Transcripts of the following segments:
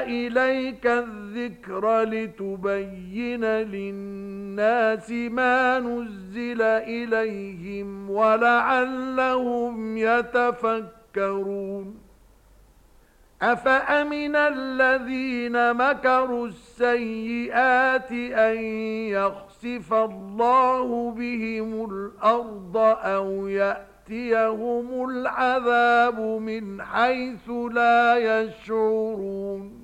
إليك الذكر لتبين للناس ما نزل إليهم ولعلهم يتفكرون. أفأمن الذين مكروا السيئات أن يخسف الله بهم الأرض أو يأتي يَأْتِيَهُمُ الْعَذَابُ مِنْ حَيْثُ لَا يَشْعُرُونَ؟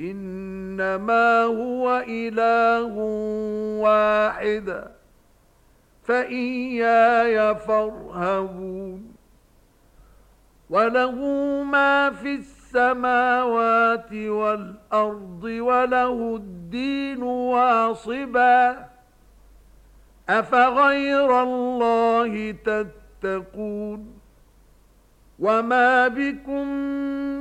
إنما هو إله واحد فإياي فارهبون. وله ما في السماوات والأرض وله الدين واصبا. أفغير الله تتقون؟ وما بكم